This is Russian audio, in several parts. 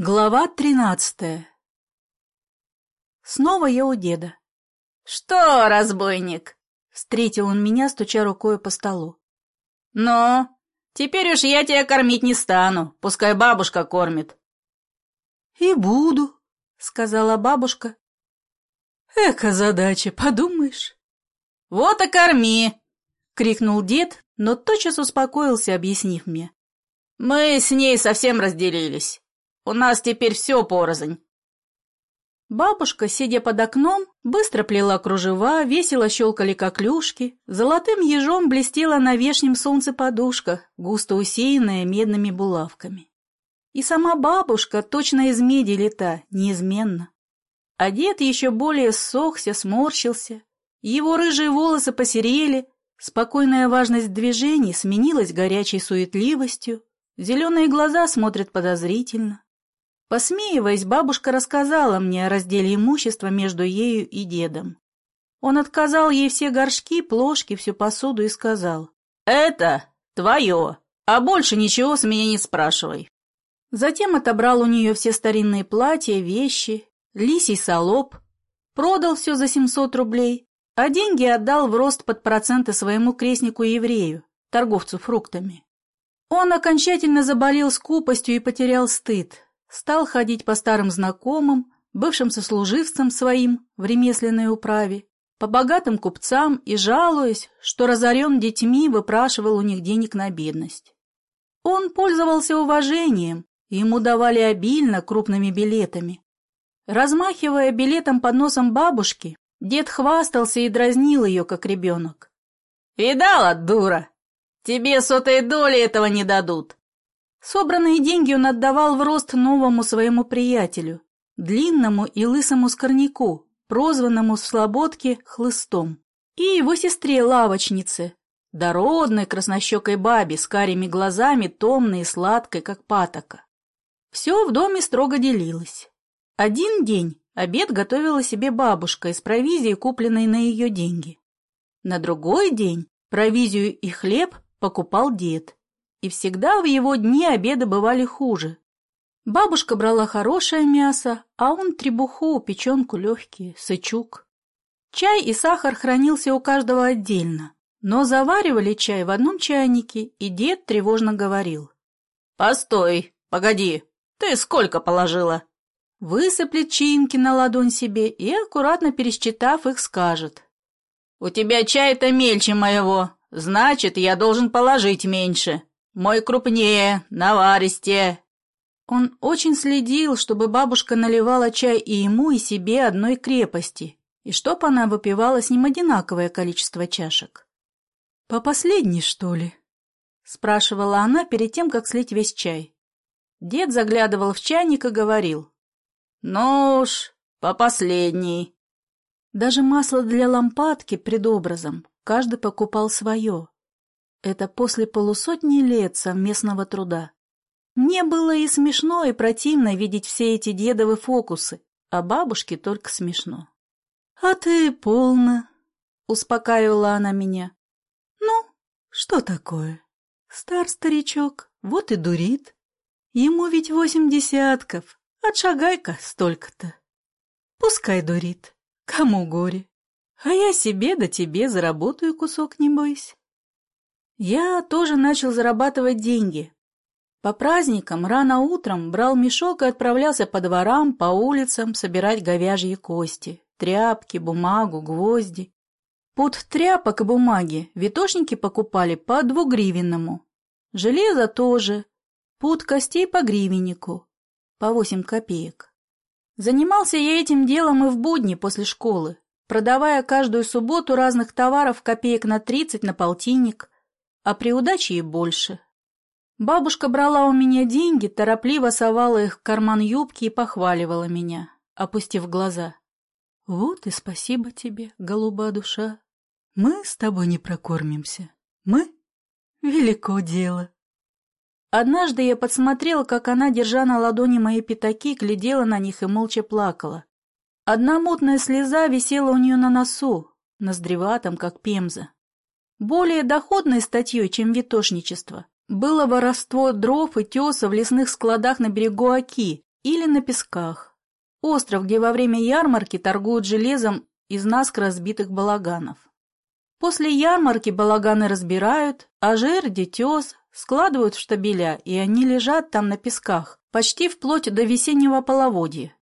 Глава тринадцатая Снова я у деда. «Что, разбойник?» — встретил он меня, стуча рукой по столу. «Ну, теперь уж я тебя кормить не стану, пускай бабушка кормит». «И буду», — сказала бабушка. «Эка задача, подумаешь». «Вот и корми!» — крикнул дед, но тотчас успокоился, объяснив мне. «Мы с ней совсем разделились. У нас теперь все порознь. Бабушка, сидя под окном, быстро плела кружева, весело щелкали коклюшки, золотым ежом блестела на вешнем солнце подушка, густо усеянная медными булавками. И сама бабушка точно из меди лета, неизменно. А дед еще более ссохся, сморщился, его рыжие волосы посерели, спокойная важность движений сменилась горячей суетливостью, зеленые глаза смотрят подозрительно. Посмеиваясь, бабушка рассказала мне о разделе имущества между ею и дедом. Он отказал ей все горшки, плошки, всю посуду и сказал. «Это твое, а больше ничего с меня не спрашивай». Затем отобрал у нее все старинные платья, вещи, лисий солоб, продал все за 700 рублей, а деньги отдал в рост под проценты своему крестнику-еврею, торговцу фруктами. Он окончательно заболел скупостью и потерял стыд, Стал ходить по старым знакомым, бывшим сослуживцам своим в ремесленной управе, по богатым купцам и, жалуясь, что разорен детьми, выпрашивал у них денег на бедность. Он пользовался уважением, ему давали обильно крупными билетами. Размахивая билетом под носом бабушки, дед хвастался и дразнил ее, как ребенок. «Видала, дура? Тебе сотой доли этого не дадут. Собранные деньги он отдавал в рост новому своему приятелю, длинному и лысому скорняку, прозванному в слободке хлыстом, и его сестре-лавочнице, дородной краснощекой бабе с карими глазами, томной и сладкой, как патока. Все в доме строго делилось. Один день обед готовила себе бабушка из провизии, купленной на ее деньги. На другой день провизию и хлеб покупал дед. И всегда в его дни обеды бывали хуже. Бабушка брала хорошее мясо, а он требуху, печенку легкие, сычук. Чай и сахар хранился у каждого отдельно, но заваривали чай в одном чайнике, и дед тревожно говорил. «Постой, погоди, ты сколько положила?» Высыплет чаинки на ладонь себе и, аккуратно пересчитав их, скажет. «У тебя чай-то мельче моего, значит, я должен положить меньше. Мой крупнее, наваристее. Он очень следил, чтобы бабушка наливала чай и ему, и себе одной крепости, и чтоб она выпивала с ним одинаковое количество чашек. «По последней, что ли?» — спрашивала она перед тем, как слить весь чай. Дед заглядывал в чайник и говорил. «Ну уж, по последней». Даже масло для лампадки предобразом каждый покупал свое. Это после полусотни лет совместного труда. Мне было и смешно, и противно видеть все эти дедовы фокусы, а бабушке только смешно. — А ты полно, — успокаивала она меня. — Ну, что такое? Стар старичок, вот и дурит. Ему ведь восемь десятков, отшагай-ка столько-то. Пускай дурит, кому горе. А я себе да тебе заработаю кусок, не бойся. Я тоже начал зарабатывать деньги. По праздникам рано утром брал мешок и отправлялся по дворам, по улицам собирать говяжьи кости, тряпки, бумагу, гвозди. Под тряпок и бумаги витошники покупали по двугривенному. Железо тоже. Пуд костей по гривеннику. По восемь копеек. Занимался я этим делом и в будни после школы, продавая каждую субботу разных товаров копеек на тридцать на полтинник – а при удаче и больше. Бабушка брала у меня деньги, торопливо совала их в карман юбки и похваливала меня, опустив глаза. «Вот и спасибо тебе, голуба душа. Мы с тобой не прокормимся. Мы? Велико дело». Однажды я подсмотрела, как она, держа на ладони мои пятаки, глядела на них и молча плакала. Одна мутная слеза висела у нее на носу, ноздреватом, как пемза. Более доходной статьей, чем витошничество, было воровство дров и теса в лесных складах на берегу Оки или на песках. Остров, где во время ярмарки торгуют железом из наскоро разбитых балаганов. После ярмарки балаганы разбирают, а жерди, тес складывают в штабеля, и они лежат там на песках, почти вплоть до весеннего половодья.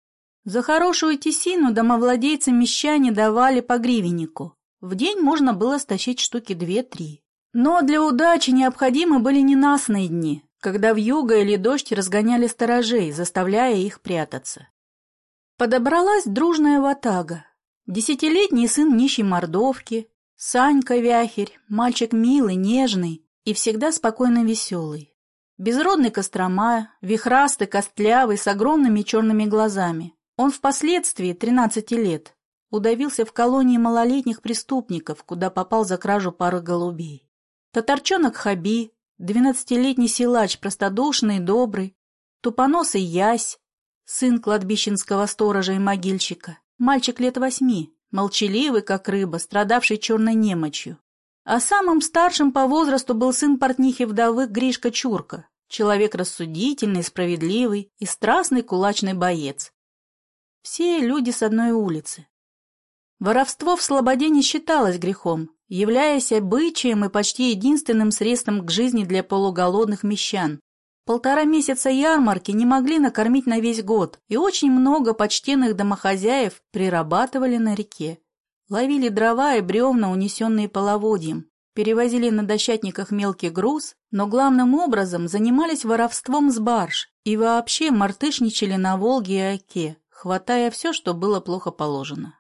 За хорошую тесину домовладельцы-мещане давали по гривеннику. В день можно было стащить штуки две-три. Но для удачи необходимы были ненастные дни, когда в юго или дождь разгоняли сторожей, заставляя их прятаться. Подобралась дружная ватага. Десятилетний сын нищей мордовки, Санька Вяхерь, мальчик милый, нежный и всегда спокойно веселый. Безродный Кострома, вихрастый, костлявый, с огромными черными глазами. Он впоследствии, 13 лет, удавился в колонии малолетних преступников, куда попал за кражу пары голубей. Татарчонок Хаби, двенадцатилетний силач, простодушный и добрый, тупоносый Ясь, сын кладбищенского сторожа и могильщика, мальчик лет восьми, молчаливый, как рыба, страдавший черной немочью. А самым старшим по возрасту был сын портнихи-вдовы Гришка Чурка, человек рассудительный, справедливый и страстный кулачный боец. Все люди с одной улицы. Воровство в Слободе не считалось грехом, являясь обычаем и почти единственным средством к жизни для полуголодных мещан, Полтора месяца ярмарки не могли накормить на весь год, и очень много почтенных домохозяев прирабатывали на реке. Ловили дрова и бревна, унесенные половодьем, перевозили на дощатниках мелкий груз, но главным образом занимались воровством с барж и вообще мартышничали на Волге и Оке, хватая все, что было плохо положено.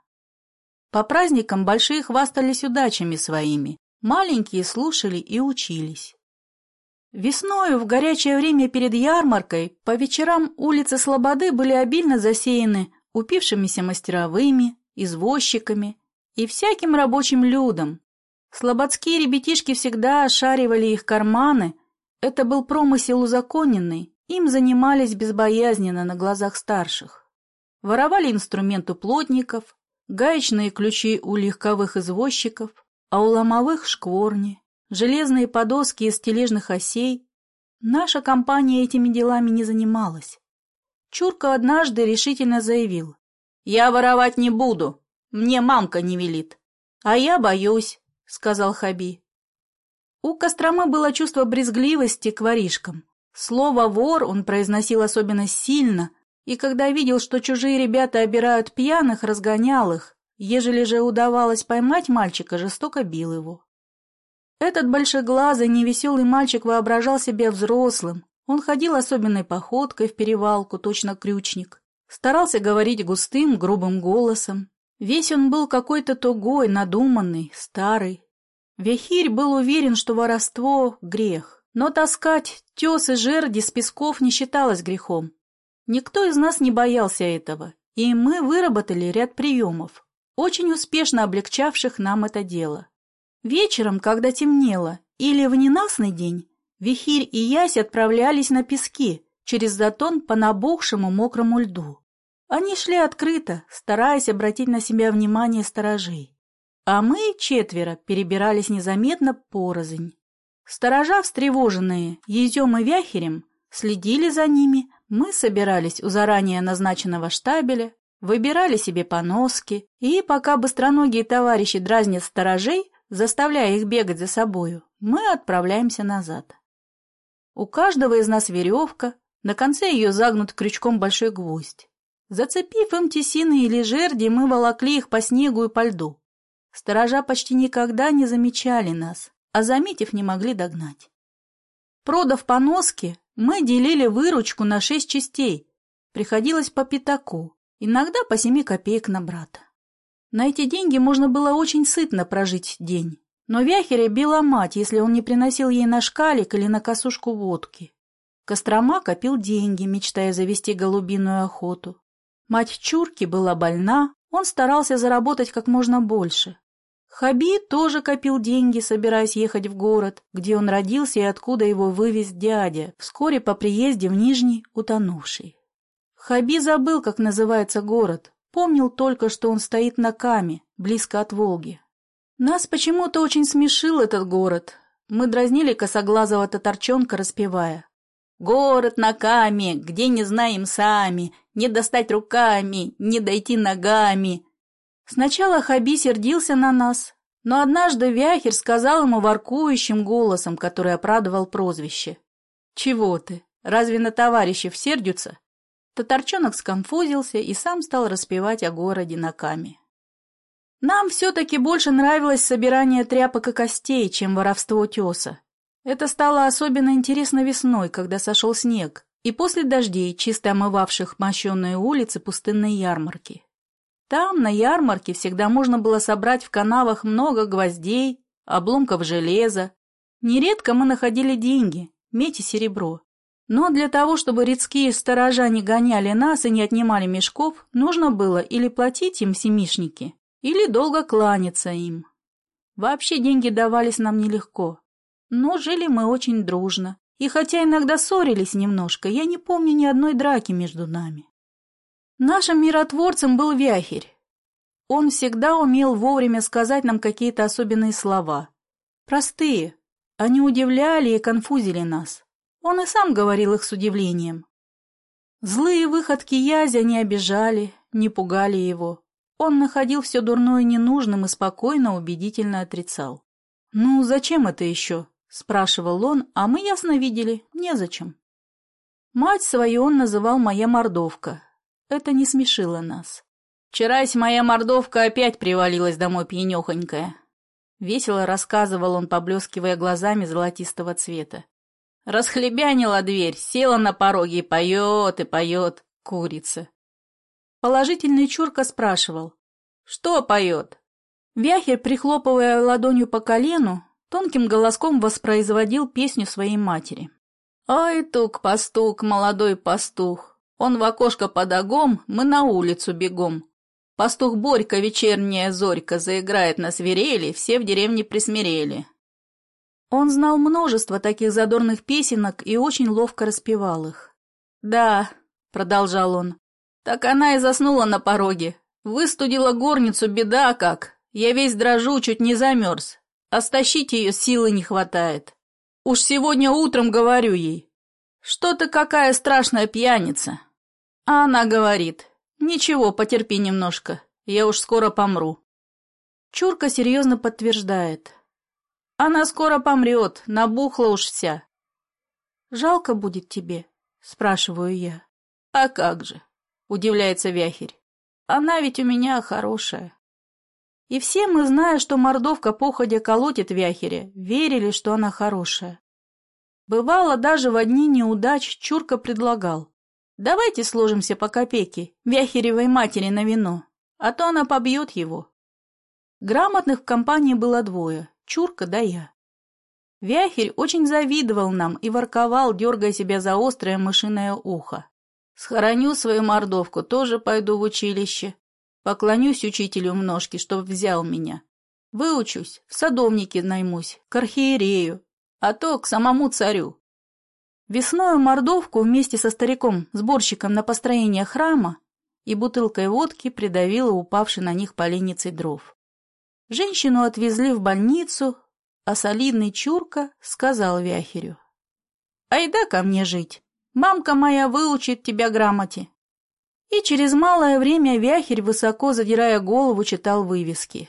По праздникам большие хвастались удачами своими, маленькие слушали и учились. Весною, в горячее время перед ярмаркой, по вечерам улицы Слободы были обильно засеяны упившимися мастеровыми, извозчиками и всяким рабочим людом. Слободские ребятишки всегда ошаривали их карманы. Это был промысел узаконенный, им занимались безбоязненно на глазах старших. Воровали инструмент у плотников, гаечные ключи у легковых извозчиков, а у ломовых — шкворни железные подоски из тележных осей. Наша компания этими делами не занималась. Чурка однажды решительно заявил. «Я воровать не буду, мне мамка не велит». «А я боюсь», — сказал Хаби. У Костромы было чувство брезгливости к воришкам. Слово «вор» он произносил особенно сильно, и когда видел, что чужие ребята обирают пьяных, разгонял их, ежели же удавалось поймать мальчика, жестоко бил его. Этот большеглазый, невеселый мальчик воображал себя взрослым. Он ходил особенной походкой в перевалку, точно крючник. Старался говорить густым, грубым голосом. Весь он был какой-то тугой, надуманный, старый. Вехирь был уверен, что воровство — грех. Но таскать тес и жерди с песков не считалось грехом. Никто из нас не боялся этого, и мы выработали ряд приемов, очень успешно облегчавших нам это дело. Вечером, когда темнело, или в ненастный день, Вихирь и Ясь отправлялись на пески через затон по набухшему мокрому льду. Они шли открыто, стараясь обратить на себя внимание сторожей. А мы, четверо, перебирались незаметно порознь. Сторожа, встревоженные Езем и Вяхерем, следили за ними, мы собирались у заранее назначенного штабеля, выбирали себе поноски, и пока быстроногие товарищи дразнят сторожей, заставляя их бегать за собою, мы отправляемся назад. У каждого из нас веревка, на конце ее загнут крючком большой гвоздь. Зацепив им тесины или жерди, мы волокли их по снегу и по льду. Сторожа почти никогда не замечали нас, а заметив, не могли догнать. Продав поноски, мы делили выручку на шесть частей. Приходилось по пятаку, иногда по семи копеек на брата. На эти деньги можно было очень сытно прожить день. Но Вяхеря била мать, если он не приносил ей на шкалик или на косушку водки. Кострома копил деньги, мечтая завести голубиную охоту. Мать Чурки была больна, он старался заработать как можно больше. Хаби тоже копил деньги, собираясь ехать в город, где он родился и откуда его вывез дядя, вскоре по приезде в Нижний утонувший. Хаби забыл, как называется город, Помнил только, что он стоит на Каме, близко от Волги. Нас почему-то очень смешил этот город. Мы дразнили косоглазого татарчонка, распевая. Город на каме, где не знаем сами, не достать руками, не дойти ногами. Сначала Хаби сердился на нас, но однажды Вяхер сказал ему воркующим голосом, который оправдывал прозвище. «Чего ты? Разве на товарищев сердятся?» Татарчонок сконфузился и сам стал распевать о городе на каме. Нам все-таки больше нравилось собирание тряпок и костей, чем воровство теса. Это стало особенно интересно весной, когда сошел снег, и после дождей, чисто омывавших мощенные улицы пустынной ярмарки. Там, на ярмарке, всегда можно было собрать в канавах много гвоздей, обломков железа. Нередко мы находили деньги, медь и серебро. Но для того, чтобы редские сторожа не гоняли нас и не отнимали мешков, нужно было или платить им семишники, или долго кланяться им. Вообще деньги давались нам нелегко. Но жили мы очень дружно, и хотя иногда ссорились немножко, я не помню ни одной драки между нами. Нашим миротворцем был Вяхерь. Он всегда умел вовремя сказать нам какие-то особенные слова. Простые. Они удивляли и конфузили нас. Он и сам говорил их с удивлением. Злые выходки Язя не обижали, не пугали его. Он находил все дурное ненужным и спокойно, убедительно отрицал. «Ну, зачем это еще?» — спрашивал он, а мы ясно видели, незачем. Мать свою он называл «моя мордовка». Это не смешило нас. «Вчерась моя мордовка опять привалилась домой пьянехонькая». Весело рассказывал он, поблескивая глазами золотистого цвета. Расхлебянила дверь, села на пороге и поет, и поет, курица. Положительный Чурка спрашивал. «Что поет?» Вяхер, прихлопывая ладонью по колену, тонким голоском воспроизводил песню своей матери. «Ай, тук-пастук, молодой пастух, он в окошко под огом, мы на улицу бегом. Пастух Борька, вечерняя зорька, заиграет на свирели, все в деревне присмирели». Он знал множество таких задорных песенок и очень ловко распевал их. «Да», — продолжал он, — «так она и заснула на пороге. Выстудила горницу, беда как. Я весь дрожу, чуть не замерз. А ее силы не хватает. Уж сегодня утром говорю ей. Что ты какая страшная пьяница. А она говорит. Ничего, потерпи немножко. Я уж скоро помру. Чурка серьезно подтверждает. Она скоро помрет, набухла уж вся. Жалко будет тебе, спрашиваю я. А как же, удивляется Вяхерь. Она ведь у меня хорошая. И все мы, зная, что мордовка походя колотит Вяхере, верили, что она хорошая. Бывало, даже в одни неудач Чурка предлагал. Давайте сложимся по копейке Вяхеревой матери на вино, а то она побьет его. Грамотных в компании было двое, Чурка да я. Вяхерь очень завидовал нам и ворковал, дергая себя за острое мышиное ухо. Схороню свою мордовку, тоже пойду в училище. Поклонюсь учителю в ножки, чтоб взял меня. Выучусь, в садовнике наймусь, к архиерею, а то к самому царю. Весною мордовку вместе со стариком, сборщиком на построение храма и бутылкой водки придавила упавший на них поленницей дров. Женщину отвезли в больницу, а солидный Чурка сказал Вяхерю. «Айда ко мне жить, мамка моя выучит тебя грамоте». И через малое время Вяхерь, высоко задирая голову, читал вывески.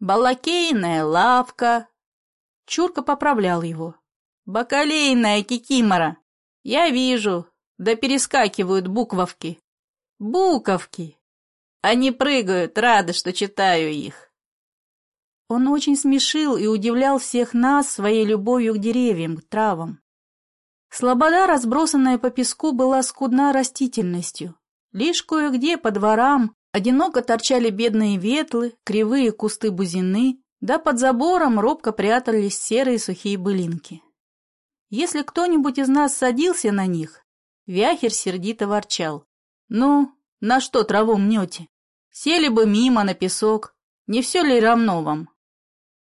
«Балакейная лавка». Чурка поправлял его. «Бакалейная кикимора. Я вижу, да перескакивают буквовки. Буковки. Они прыгают, рады, что читаю их». Он очень смешил и удивлял всех нас своей любовью к деревьям, к травам. Слобода, разбросанная по песку, была скудна растительностью. Лишь кое-где по дворам одиноко торчали бедные ветлы, кривые кусты бузины, да под забором робко прятались серые сухие былинки. Если кто-нибудь из нас садился на них, Вяхер сердито ворчал. «Ну, на что траву мнете? Сели бы мимо на песок. Не все ли равно вам?»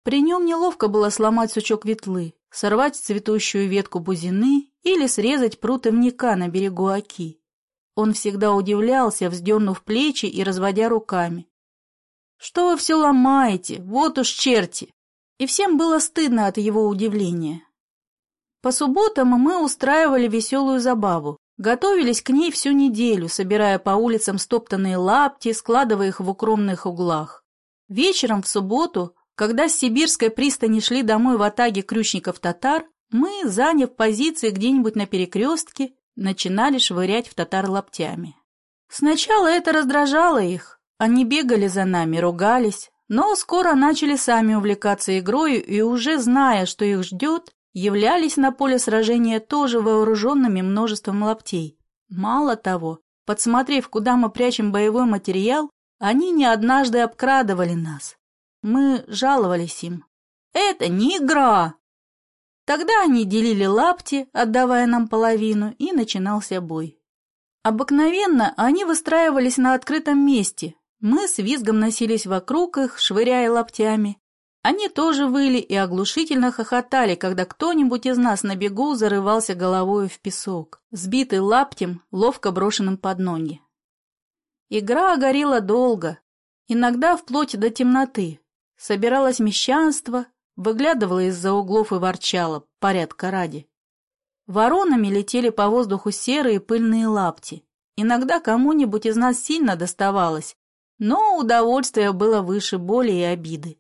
При нем неловко было сломать сучок ветлы, сорвать цветущую ветку бузины или срезать прут ивника на берегу оки. Он всегда удивлялся, вздернув плечи и разводя руками. «Что вы все ломаете? Вот уж черти!» И всем было стыдно от его удивления. По субботам мы устраивали веселую забаву. Готовились к ней всю неделю, собирая по улицам стоптанные лапти, складывая их в укромных углах. Вечером в субботу, когда с сибирской пристани шли домой в атаге крючников-татар, мы, заняв позиции где-нибудь на перекрестке, начинали швырять в татар лаптями. Сначала это раздражало их. Они бегали за нами, ругались, но скоро начали сами увлекаться игрой и уже зная, что их ждет, являлись на поле сражения тоже вооруженными множеством лаптей. Мало того, подсмотрев, куда мы прячем боевой материал, они не однажды обкрадывали нас. Мы жаловались им. «Это не игра!» Тогда они делили лапти, отдавая нам половину, и начинался бой. Обыкновенно они выстраивались на открытом месте. Мы с визгом носились вокруг их, швыряя лаптями. Они тоже выли и оглушительно хохотали, когда кто-нибудь из нас на бегу зарывался головой в песок, сбитый лаптем, ловко брошенным под ноги. Игра горела долго, иногда вплоть до темноты. Собиралось мещанство, выглядывало из-за углов и ворчало, порядка ради. Воронами летели по воздуху серые пыльные лапти. Иногда кому-нибудь из нас сильно доставалось, но удовольствие было выше боли и обиды.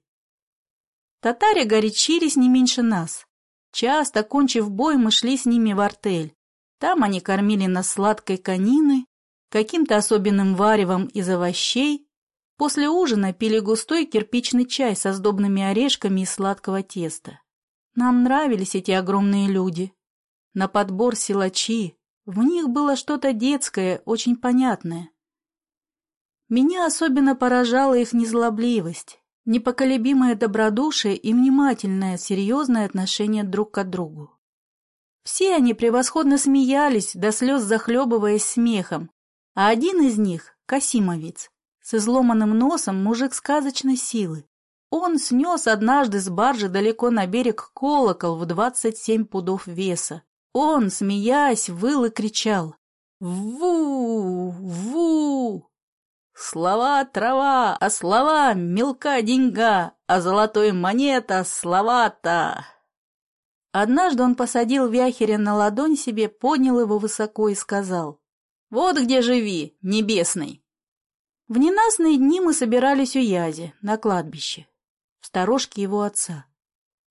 Татаре горячились не меньше нас. Часто, кончив бой, мы шли с ними в артель. Там они кормили нас сладкой кониной, каким-то особенным варевом из овощей. После ужина пили густой кирпичный чай со сдобными орешками из сладкого теста. Нам нравились эти огромные люди. На подбор силачи. В них было что-то детское, очень понятное. Меня особенно поражала их незлобливость непоколебимое добродушие и внимательное, серьезное отношение друг к другу. Все они превосходно смеялись, до слез захлебываясь смехом, а один из них, Касимовец, с изломанным носом мужик сказочной силы. Он снес однажды с баржи далеко на берег колокол в двадцать семь пудов веса. Он, смеясь, выл и кричал «Ву! Ву!» Слова — трава, а слова — мелка деньга, а золотой монета — слова-то. Однажды он посадил Вяхеря на ладонь себе, поднял его высоко и сказал, «Вот где живи, небесный!» В ненастные дни мы собирались у Язи, на кладбище, в сторожке его отца.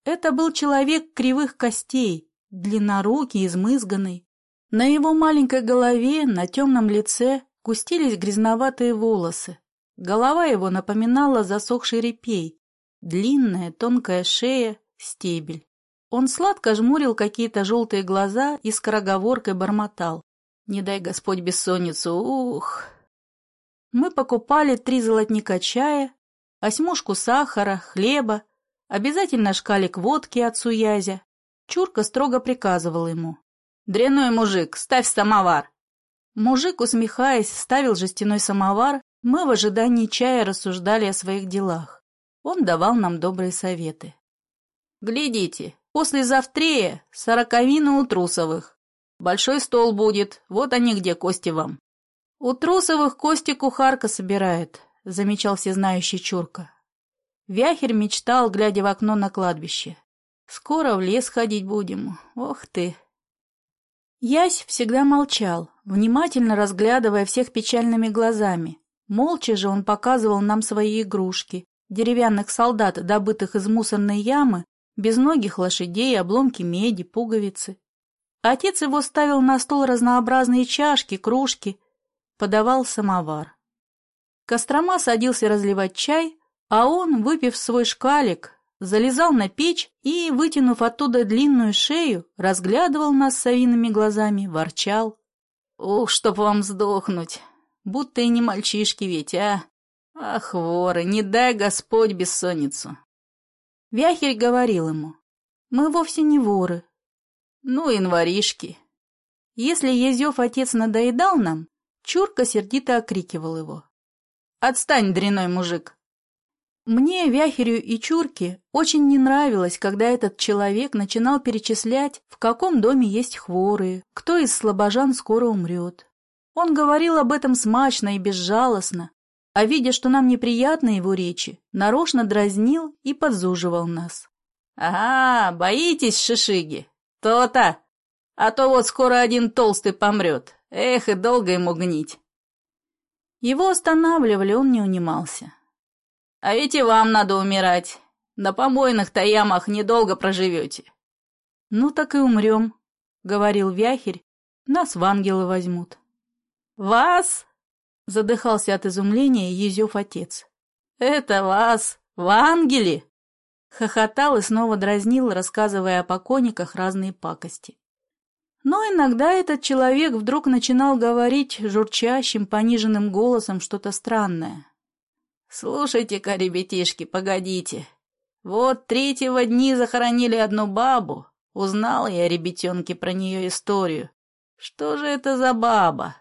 Это был человек кривых костей, длиннорукий, измызганный. На его маленькой голове, на темном лице кустились грязноватые волосы. Голова его напоминала засохший репей, длинная тонкая шея, стебель. Он сладко жмурил какие-то желтые глаза и скороговоркой бормотал. «Не дай Господь бессонницу, ух!» Мы покупали три золотника чая, осьмушку сахара, хлеба, обязательно шкалик водки от суязя. Чурка строго приказывал ему. «Дряной мужик, ставь самовар!» Мужик, усмехаясь, ставил жестяной самовар, мы в ожидании чая рассуждали о своих делах. Он давал нам добрые советы. «Глядите, после завтрея сороковина у Трусовых. Большой стол будет, вот они где кости вам». «У Трусовых кости кухарка собирает», — замечал всезнающий Чурка. Вяхер мечтал, глядя в окно на кладбище. «Скоро в лес ходить будем. Ох ты!» Ясь всегда молчал, внимательно разглядывая всех печальными глазами. Молча же он показывал нам свои игрушки, деревянных солдат, добытых из мусорной ямы, безногих лошадей, обломки меди, пуговицы. Отец его ставил на стол разнообразные чашки, кружки, подавал самовар. Кострома садился разливать чай, а он, выпив свой шкалик, залезал на печь и, вытянув оттуда длинную шею, разглядывал нас совиными глазами, ворчал. «Ух, чтоб вам сдохнуть! Будто и не мальчишки ведь, а! Ах, воры, не дай Господь бессонницу!» Вяхерь говорил ему, «Мы вовсе не воры». «Ну, январишки!» Если Езев отец надоедал нам, Чурка сердито окрикивал его. «Отстань, дряной мужик! Мне, Вяхерю и Чурке, очень не нравилось, когда этот человек начинал перечислять, в каком доме есть хворые, кто из слабожан скоро умрет. Он говорил об этом смачно и безжалостно, а видя, что нам неприятны его речи, нарочно дразнил и подзуживал нас. «Ага, боитесь, шишиги? То-то! А то вот скоро один толстый помрет. Эх, и долго ему гнить. Его останавливали, он не унимался. А ведь и вам надо умирать. На помойных-то ямах недолго проживете. Ну так и умрем, — говорил Вяхерь. Нас в ангелы возьмут. Вас? — задыхался от изумления Езев отец. Это вас? В ангеле? Хохотал и снова дразнил, рассказывая о покойниках разные пакости. Но иногда этот человек вдруг начинал говорить журчащим, пониженным голосом что-то странное. «Слушайте-ка, ребятишки, погодите. Вот третьего дни захоронили одну бабу. Узнал я, ребятенки, про нее историю. Что же это за баба?»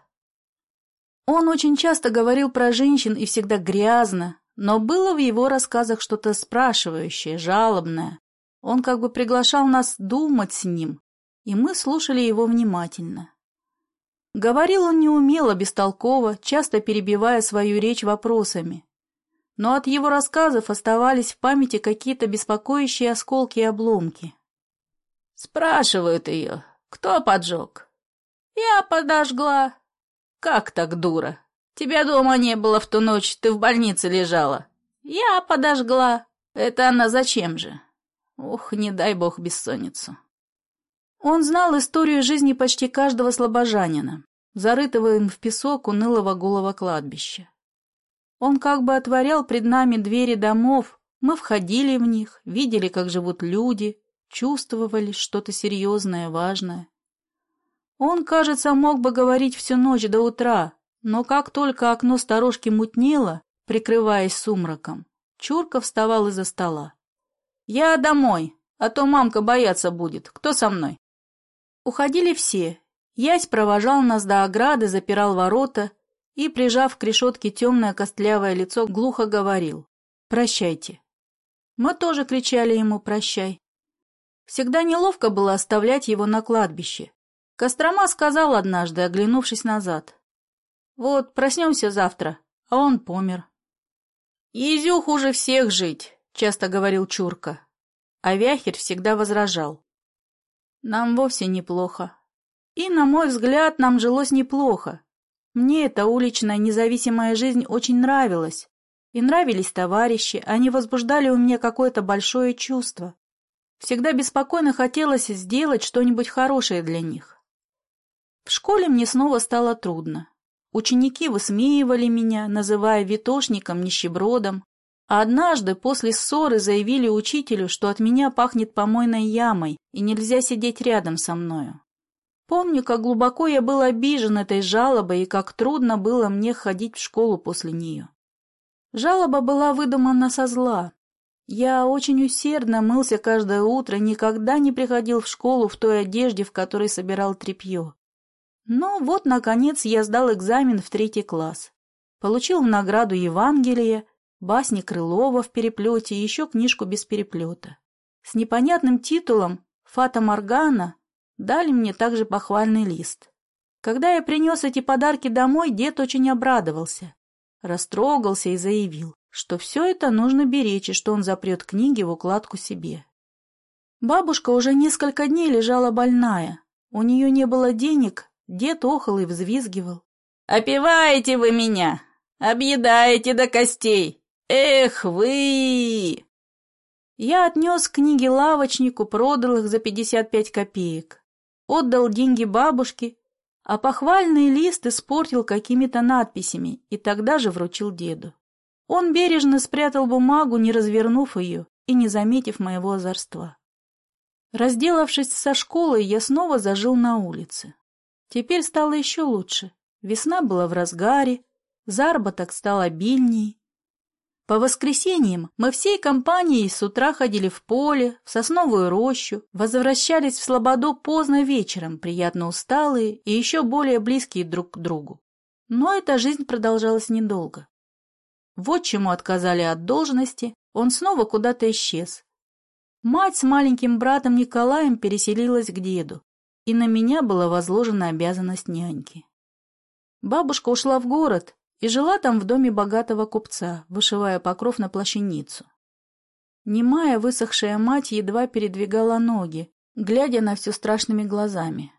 Он очень часто говорил про женщин и всегда грязно, но было в его рассказах что-то спрашивающее, жалобное. Он как бы приглашал нас думать с ним, и мы слушали его внимательно. Говорил он неумело, бестолково, часто перебивая свою речь вопросами. Но от его рассказов оставались в памяти какие-то беспокоящие осколки и обломки. Спрашивают ее, кто поджег? Я подожгла. Как так, дура? Тебя дома не было в ту ночь, ты в больнице лежала. Я подожгла. Это она зачем же? Ух, не дай бог бессонницу. Он знал историю жизни почти каждого слабожанина, зарытого им в песок унылого голого кладбища. Он как бы отворял пред нами двери домов, мы входили в них, видели, как живут люди, чувствовали что-то серьезное, важное. Он, кажется, мог бы говорить всю ночь до утра, но как только окно сторожки мутнело, прикрываясь сумраком, Чурка вставал из-за стола. «Я домой, а то мамка бояться будет. Кто со мной?» Уходили все. Ясь провожал нас до ограды, запирал ворота и, прижав к решетке темное костлявое лицо, глухо говорил «Прощайте». Мы тоже кричали ему «Прощай». Всегда неловко было оставлять его на кладбище. Кострома сказал однажды, оглянувшись назад. «Вот, проснемся завтра, а он помер». «Езю хуже всех жить», — часто говорил Чурка. А Вяхерь всегда возражал. Нам вовсе неплохо. И, на мой взгляд, нам жилось неплохо. Мне эта уличная независимая жизнь очень нравилась. И нравились товарищи, они возбуждали у меня какое-то большое чувство. Всегда беспокойно хотелось сделать что-нибудь хорошее для них. В школе мне снова стало трудно. Ученики высмеивали меня, называя витошником, нищебродом, а однажды после ссоры заявили учителю, что от меня пахнет помойной ямой и нельзя сидеть рядом со мною. Помню, как глубоко я был обижен этой жалобой и как трудно было мне ходить в школу после нее. Жалоба была выдумана со зла. Я очень усердно мылся каждое утро, никогда не приходил в школу в той одежде, в которой собирал тряпье. Но вот, наконец, я сдал экзамен в третий класс. Получил в награду Евангелие басни Крылова в переплете и еще книжку без переплета. С непонятным титулом «Фата Моргана» дали мне также похвальный лист. Когда я принес эти подарки домой, дед очень обрадовался, растрогался и заявил, что все это нужно беречь и что он запрет книги в укладку себе. Бабушка уже несколько дней лежала больная. У нее не было денег, дед охал и взвизгивал. «Опиваете вы меня! Объедаете до костей! «Эх вы!» Я отнес книги лавочнику, продал их за 55 копеек. Отдал деньги бабушке, а похвальный лист испортил какими-то надписями и тогда же вручил деду. Он бережно спрятал бумагу, не развернув ее и не заметив моего озорства. Разделавшись со школой, я снова зажил на улице. Теперь стало еще лучше. Весна была в разгаре, заработок стал обильней, по воскресеньям мы всей компанией с утра ходили в поле, в сосновую рощу, возвращались в Слободу поздно вечером, приятно усталые и еще более близкие друг к другу. Но эта жизнь продолжалась недолго. Вот чему отказали от должности, он снова куда-то исчез. Мать с маленьким братом Николаем переселилась к деду, и на меня была возложена обязанность няньки. Бабушка ушла в город, и жила там в доме богатого купца, вышивая покров на плащаницу. Немая высохшая мать едва передвигала ноги, глядя на все страшными глазами.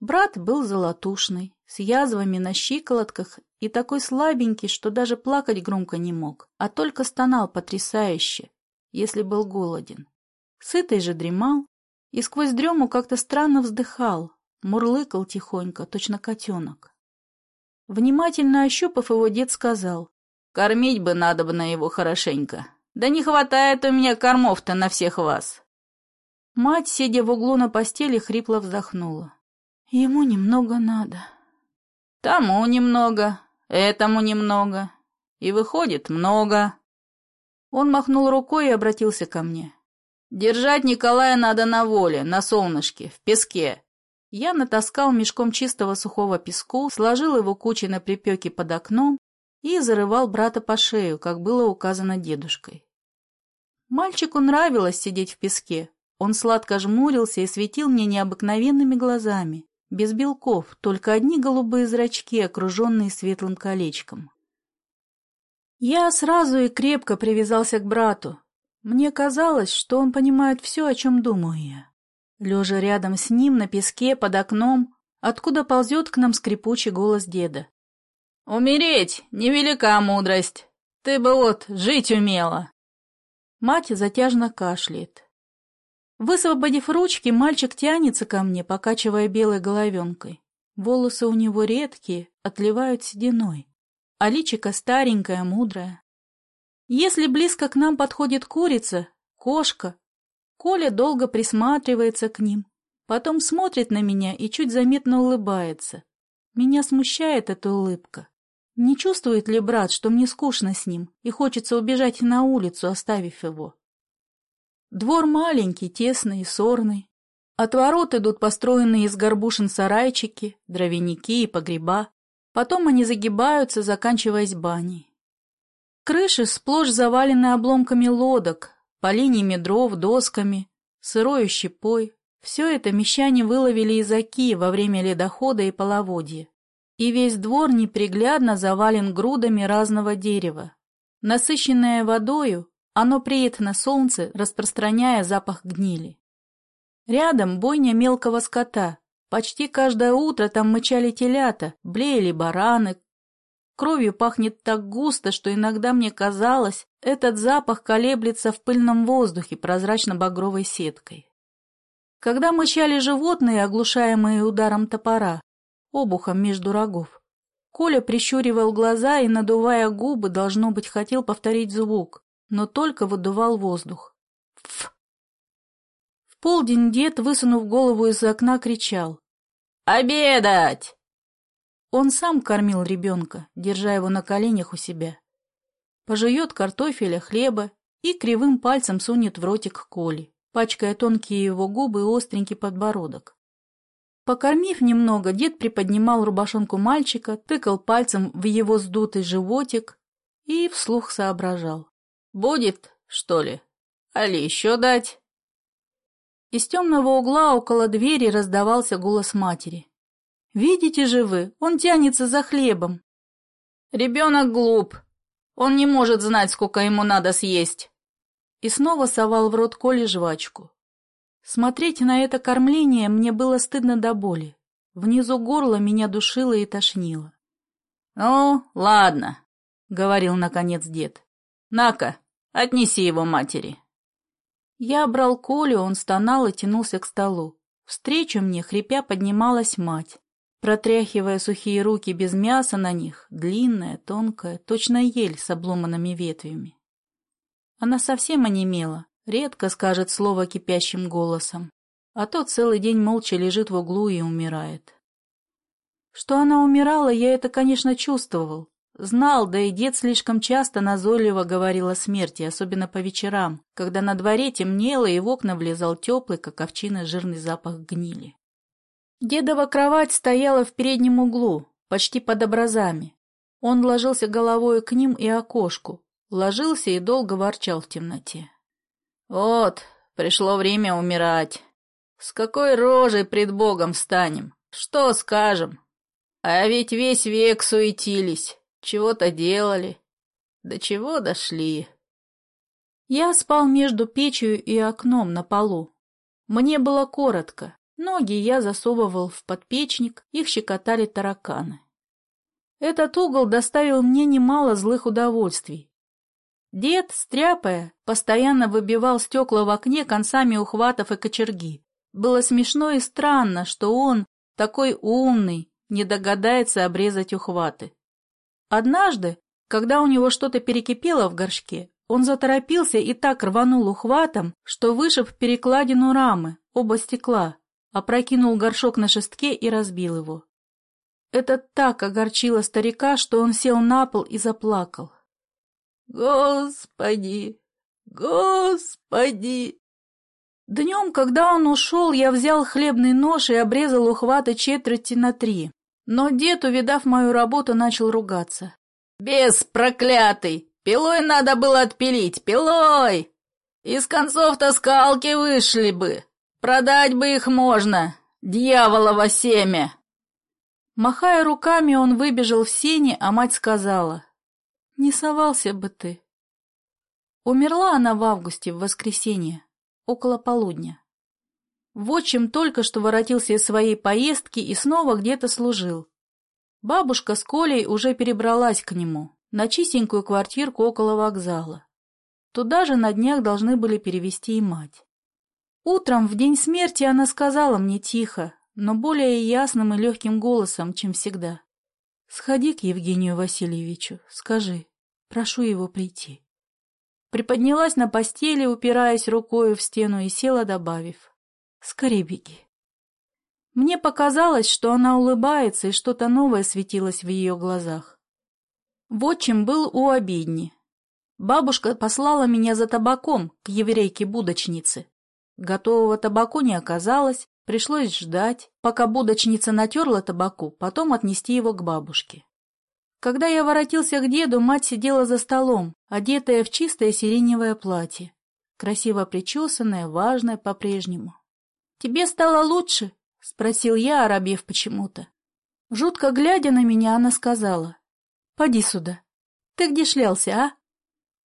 Брат был золотушный, с язвами на щиколотках и такой слабенький, что даже плакать громко не мог, а только стонал потрясающе, если был голоден. Сытый же дремал и сквозь дрему как-то странно вздыхал, мурлыкал тихонько, точно котенок. Внимательно ощупав его, дед сказал, «Кормить бы надо бы на его хорошенько. Да не хватает у меня кормов-то на всех вас». Мать, сидя в углу на постели, хрипло вздохнула. «Ему немного надо». «Тому немного, этому немного. И выходит много». Он махнул рукой и обратился ко мне. «Держать Николая надо на воле, на солнышке, в песке. Я натаскал мешком чистого сухого песку, сложил его кучей на припеке под окном и зарывал брата по шею, как было указано дедушкой. Мальчику нравилось сидеть в песке. Он сладко жмурился и светил мне необыкновенными глазами, без белков, только одни голубые зрачки, окруженные светлым колечком. Я сразу и крепко привязался к брату. Мне казалось, что он понимает все, о чем думаю я лежа рядом с ним на песке под окном, откуда ползет к нам скрипучий голос деда. «Умереть — невелика мудрость. Ты бы вот жить умела!» Мать затяжно кашляет. Высвободив ручки, мальчик тянется ко мне, покачивая белой головенкой. Волосы у него редкие, отливают сединой, а личико старенькое, мудрое. Если близко к нам подходит курица, кошка Коля долго присматривается к ним, потом смотрит на меня и чуть заметно улыбается. Меня смущает эта улыбка. Не чувствует ли брат, что мне скучно с ним и хочется убежать на улицу, оставив его? Двор маленький, тесный и сорный. От ворот идут построенные из горбушин сарайчики, дровяники и погреба. Потом они загибаются, заканчиваясь баней. Крыши сплошь завалены обломками лодок, поленьями дров, досками, сырой щепой. Все это мещане выловили из оки во время ледохода и половодья. И весь двор неприглядно завален грудами разного дерева. Насыщенное водою, оно преет на солнце, распространяя запах гнили. Рядом бойня мелкого скота. Почти каждое утро там мычали телята, блеяли бараны, Кровью пахнет так густо, что иногда мне казалось, этот запах колеблется в пыльном воздухе прозрачно-багровой сеткой. Когда мычали животные, оглушаемые ударом топора, обухом между рогов, Коля прищуривал глаза и, надувая губы, должно быть, хотел повторить звук, но только выдувал воздух. Ф. В полдень дед, высунув голову из окна, кричал. «Обедать!» Он сам кормил ребенка, держа его на коленях у себя. Пожует картофеля, хлеба и кривым пальцем сунет в ротик Коли, пачкая тонкие его губы и остренький подбородок. Покормив немного, дед приподнимал рубашонку мальчика, тыкал пальцем в его сдутый животик и вслух соображал. «Будет, что ли? Али еще дать?» Из темного угла около двери раздавался голос матери. Видите же вы, он тянется за хлебом. Ребенок глуп. Он не может знать, сколько ему надо съесть. И снова совал в рот Коле жвачку. Смотреть на это кормление мне было стыдно до боли. Внизу горла меня душило и тошнило. — Ну, ладно, — говорил наконец дед. — На-ка, отнеси его матери. Я брал Колю, он стонал и тянулся к столу. Встречу мне, хрипя, поднималась мать протряхивая сухие руки без мяса на них, длинная, тонкая, точно ель с обломанными ветвями. Она совсем онемела, редко скажет слово кипящим голосом, а то целый день молча лежит в углу и умирает. Что она умирала, я это, конечно, чувствовал. Знал, да и дед слишком часто назойливо говорил о смерти, особенно по вечерам, когда на дворе темнело и в окна влезал теплый, как овчина, жирный запах гнили. Дедова кровать стояла в переднем углу, почти под образами. Он ложился головой к ним и окошку, ложился и долго ворчал в темноте. «Вот, пришло время умирать. С какой рожей пред Богом станем? Что скажем? А ведь весь век суетились, чего-то делали. До чего дошли?» Я спал между печью и окном на полу. Мне было коротко. Ноги я засовывал в подпечник, их щекотали тараканы. Этот угол доставил мне немало злых удовольствий. Дед, стряпая, постоянно выбивал стекла в окне концами ухватов и кочерги. Было смешно и странно, что он, такой умный, не догадается обрезать ухваты. Однажды, когда у него что-то перекипело в горшке, он заторопился и так рванул ухватом, что вышиб перекладину рамы, оба стекла, опрокинул горшок на шестке и разбил его. Это так огорчило старика, что он сел на пол и заплакал. «Господи! Господи!» Днем, когда он ушел, я взял хлебный нож и обрезал ухваты четверти на три. Но дед, увидав мою работу, начал ругаться. «Бес проклятый! Пилой надо было отпилить, пилой! Из концов-то скалки вышли бы! Продать бы их можно! Дьяволово семя!» Махая руками, он выбежал в сени, а мать сказала. «Не совался бы ты». Умерла она в августе, в воскресенье, около полудня. Вотчим только что воротился из своей поездки и снова где-то служил. Бабушка с Колей уже перебралась к нему, на чистенькую квартирку около вокзала. Туда же на днях должны были перевести и мать. Утром, в день смерти, она сказала мне тихо, но более ясным и легким голосом, чем всегда. «Сходи к Евгению Васильевичу, скажи, прошу его прийти». Приподнялась на постели, упираясь рукой в стену и села, добавив. «Скорей беги». Мне показалось, что она улыбается, и что-то новое светилось в ее глазах. Вот чем был у обедни. Бабушка послала меня за табаком к еврейке-будочнице. Готового табаку не оказалось, Пришлось ждать, пока будочница натерла табаку, потом отнести его к бабушке. Когда я воротился к деду, мать сидела за столом, одетая в чистое сиреневое платье, красиво причесанное, важное по-прежнему. «Тебе стало лучше?» — спросил я, оробев почему-то. Жутко глядя на меня, она сказала. «Поди сюда. Ты где шлялся, а?»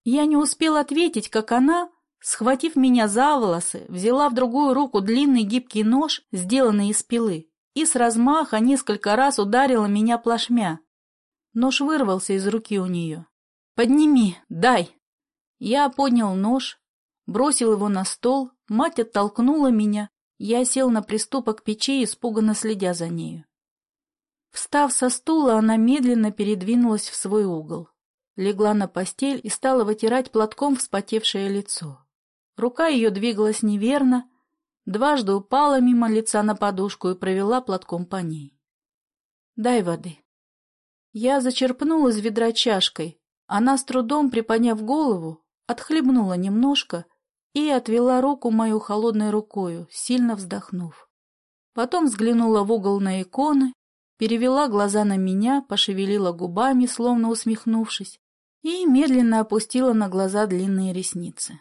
Я не успел ответить, как она, Схватив меня за волосы, взяла в другую руку длинный гибкий нож, сделанный из пилы, и с размаха несколько раз ударила меня плашмя. Нож вырвался из руки у нее. «Подними, дай!» Я поднял нож, бросил его на стол, мать оттолкнула меня, я сел на приступок печи, испуганно следя за нею. Встав со стула, она медленно передвинулась в свой угол, легла на постель и стала вытирать платком вспотевшее лицо. Рука ее двигалась неверно, дважды упала мимо лица на подушку и провела платком по ней. «Дай воды». Я зачерпнула из ведра чашкой. Она, с трудом приподняв голову, отхлебнула немножко и отвела руку мою холодной рукою, сильно вздохнув. Потом взглянула в угол на иконы, перевела глаза на меня, пошевелила губами, словно усмехнувшись, и медленно опустила на глаза длинные ресницы.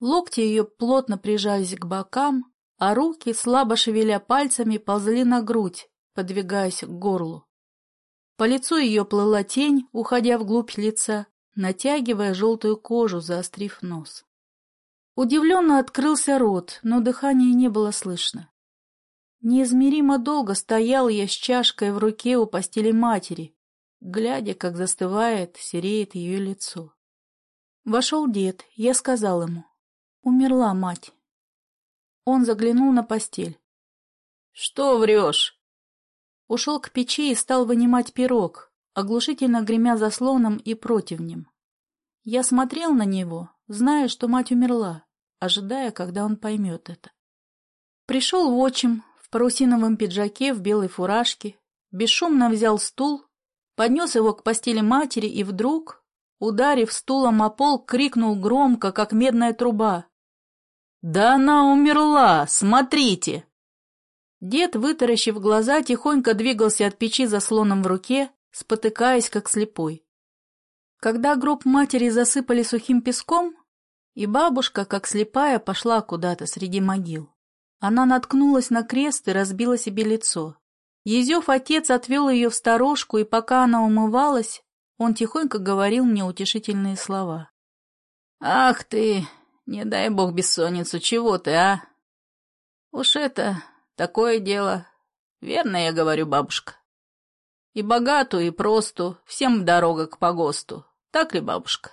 Локти ее плотно прижались к бокам, а руки, слабо шевеля пальцами, ползли на грудь, подвигаясь к горлу. По лицу ее плыла тень, уходя вглубь лица, натягивая желтую кожу, заострив нос. Удивленно открылся рот, но дыхания не было слышно. Неизмеримо долго стоял я с чашкой в руке у постели матери, глядя, как застывает, сереет ее лицо. Вошел дед, я сказал ему. Умерла мать. Он заглянул на постель. «Что врешь?» Ушел к печи и стал вынимать пирог, оглушительно гремя заслоном и противнем. Я смотрел на него, зная, что мать умерла, ожидая, когда он поймет это. Пришел в отчим в парусиновом пиджаке, в белой фуражке, бесшумно взял стул, поднес его к постели матери и вдруг, ударив стулом о пол, крикнул громко, как медная труба. «Да она умерла! Смотрите!» Дед, вытаращив глаза, тихонько двигался от печи заслоном в руке, спотыкаясь, как слепой. Когда гроб матери засыпали сухим песком, и бабушка, как слепая, пошла куда-то среди могил. Она наткнулась на крест и разбила себе лицо. Езев отец отвел ее в сторожку, и пока она умывалась, он тихонько говорил мне утешительные слова. «Ах ты, не дай бог бессонницу, чего ты, а? Уж это такое дело. Верно я говорю, бабушка. И богату, и просту, всем дорога к погосту. Так ли, бабушка?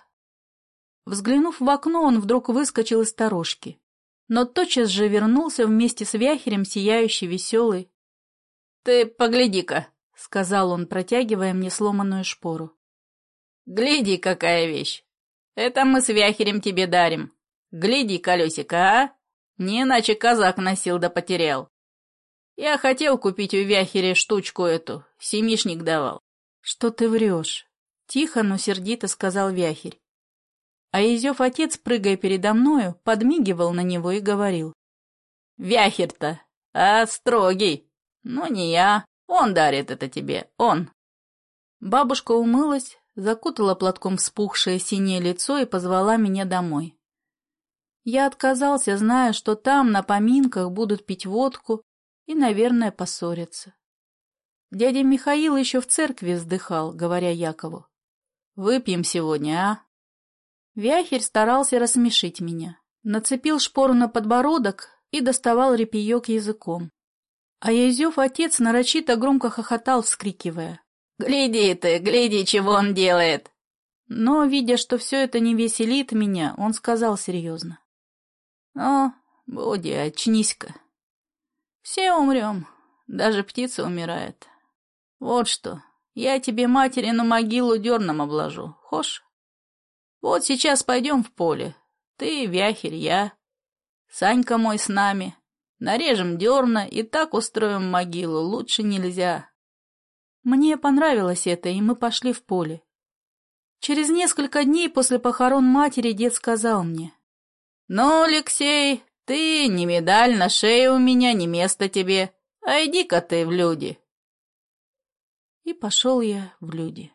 Взглянув в окно, он вдруг выскочил из сторожки. Но тотчас же вернулся вместе с Вяхерем, сияющий, веселый. — Ты погляди-ка, — сказал он, протягивая мне сломанную шпору. — Гляди, какая вещь. Это мы с Вяхерем тебе дарим. Гляди, колесико, а? Не иначе казак носил да потерял. Я хотел купить у Вяхере штучку эту, семишник давал. — Что ты врешь? — тихо, но сердито сказал Вяхерь. А Изев отец, прыгая передо мною, подмигивал на него и говорил. «Вяхер-то, а строгий. Ну, не я. Он дарит это тебе, он». Бабушка умылась, закутала платком вспухшее синее лицо и позвала меня домой. Я отказался, зная, что там, на поминках, будут пить водку и, наверное, поссорятся. Дядя Михаил еще в церкви вздыхал, говоря Якову. «Выпьем сегодня, а?» Вяхерь старался рассмешить меня. Нацепил шпору на подбородок и доставал репеек языком. А Язев отец нарочито громко хохотал, вскрикивая. «Гляди ты, гляди, чего он делает!» Но, видя, что все это не веселит меня, он сказал серьезно. «Ну, Буди, очнись-ка. Все умрем, даже птица умирает. Вот что, я тебе материну могилу дерном обложу, хошь?» Вот сейчас пойдем в поле. Ты, Вяхерь, я. Санька мой с нами. Нарежем дерна и так устроим могилу. Лучше нельзя. Мне понравилось это, и мы пошли в поле. Через несколько дней после похорон матери дед сказал мне. «Ну, Алексей, ты не медаль на шее у меня, не место тебе. А иди-ка ты в люди». И пошел я в люди.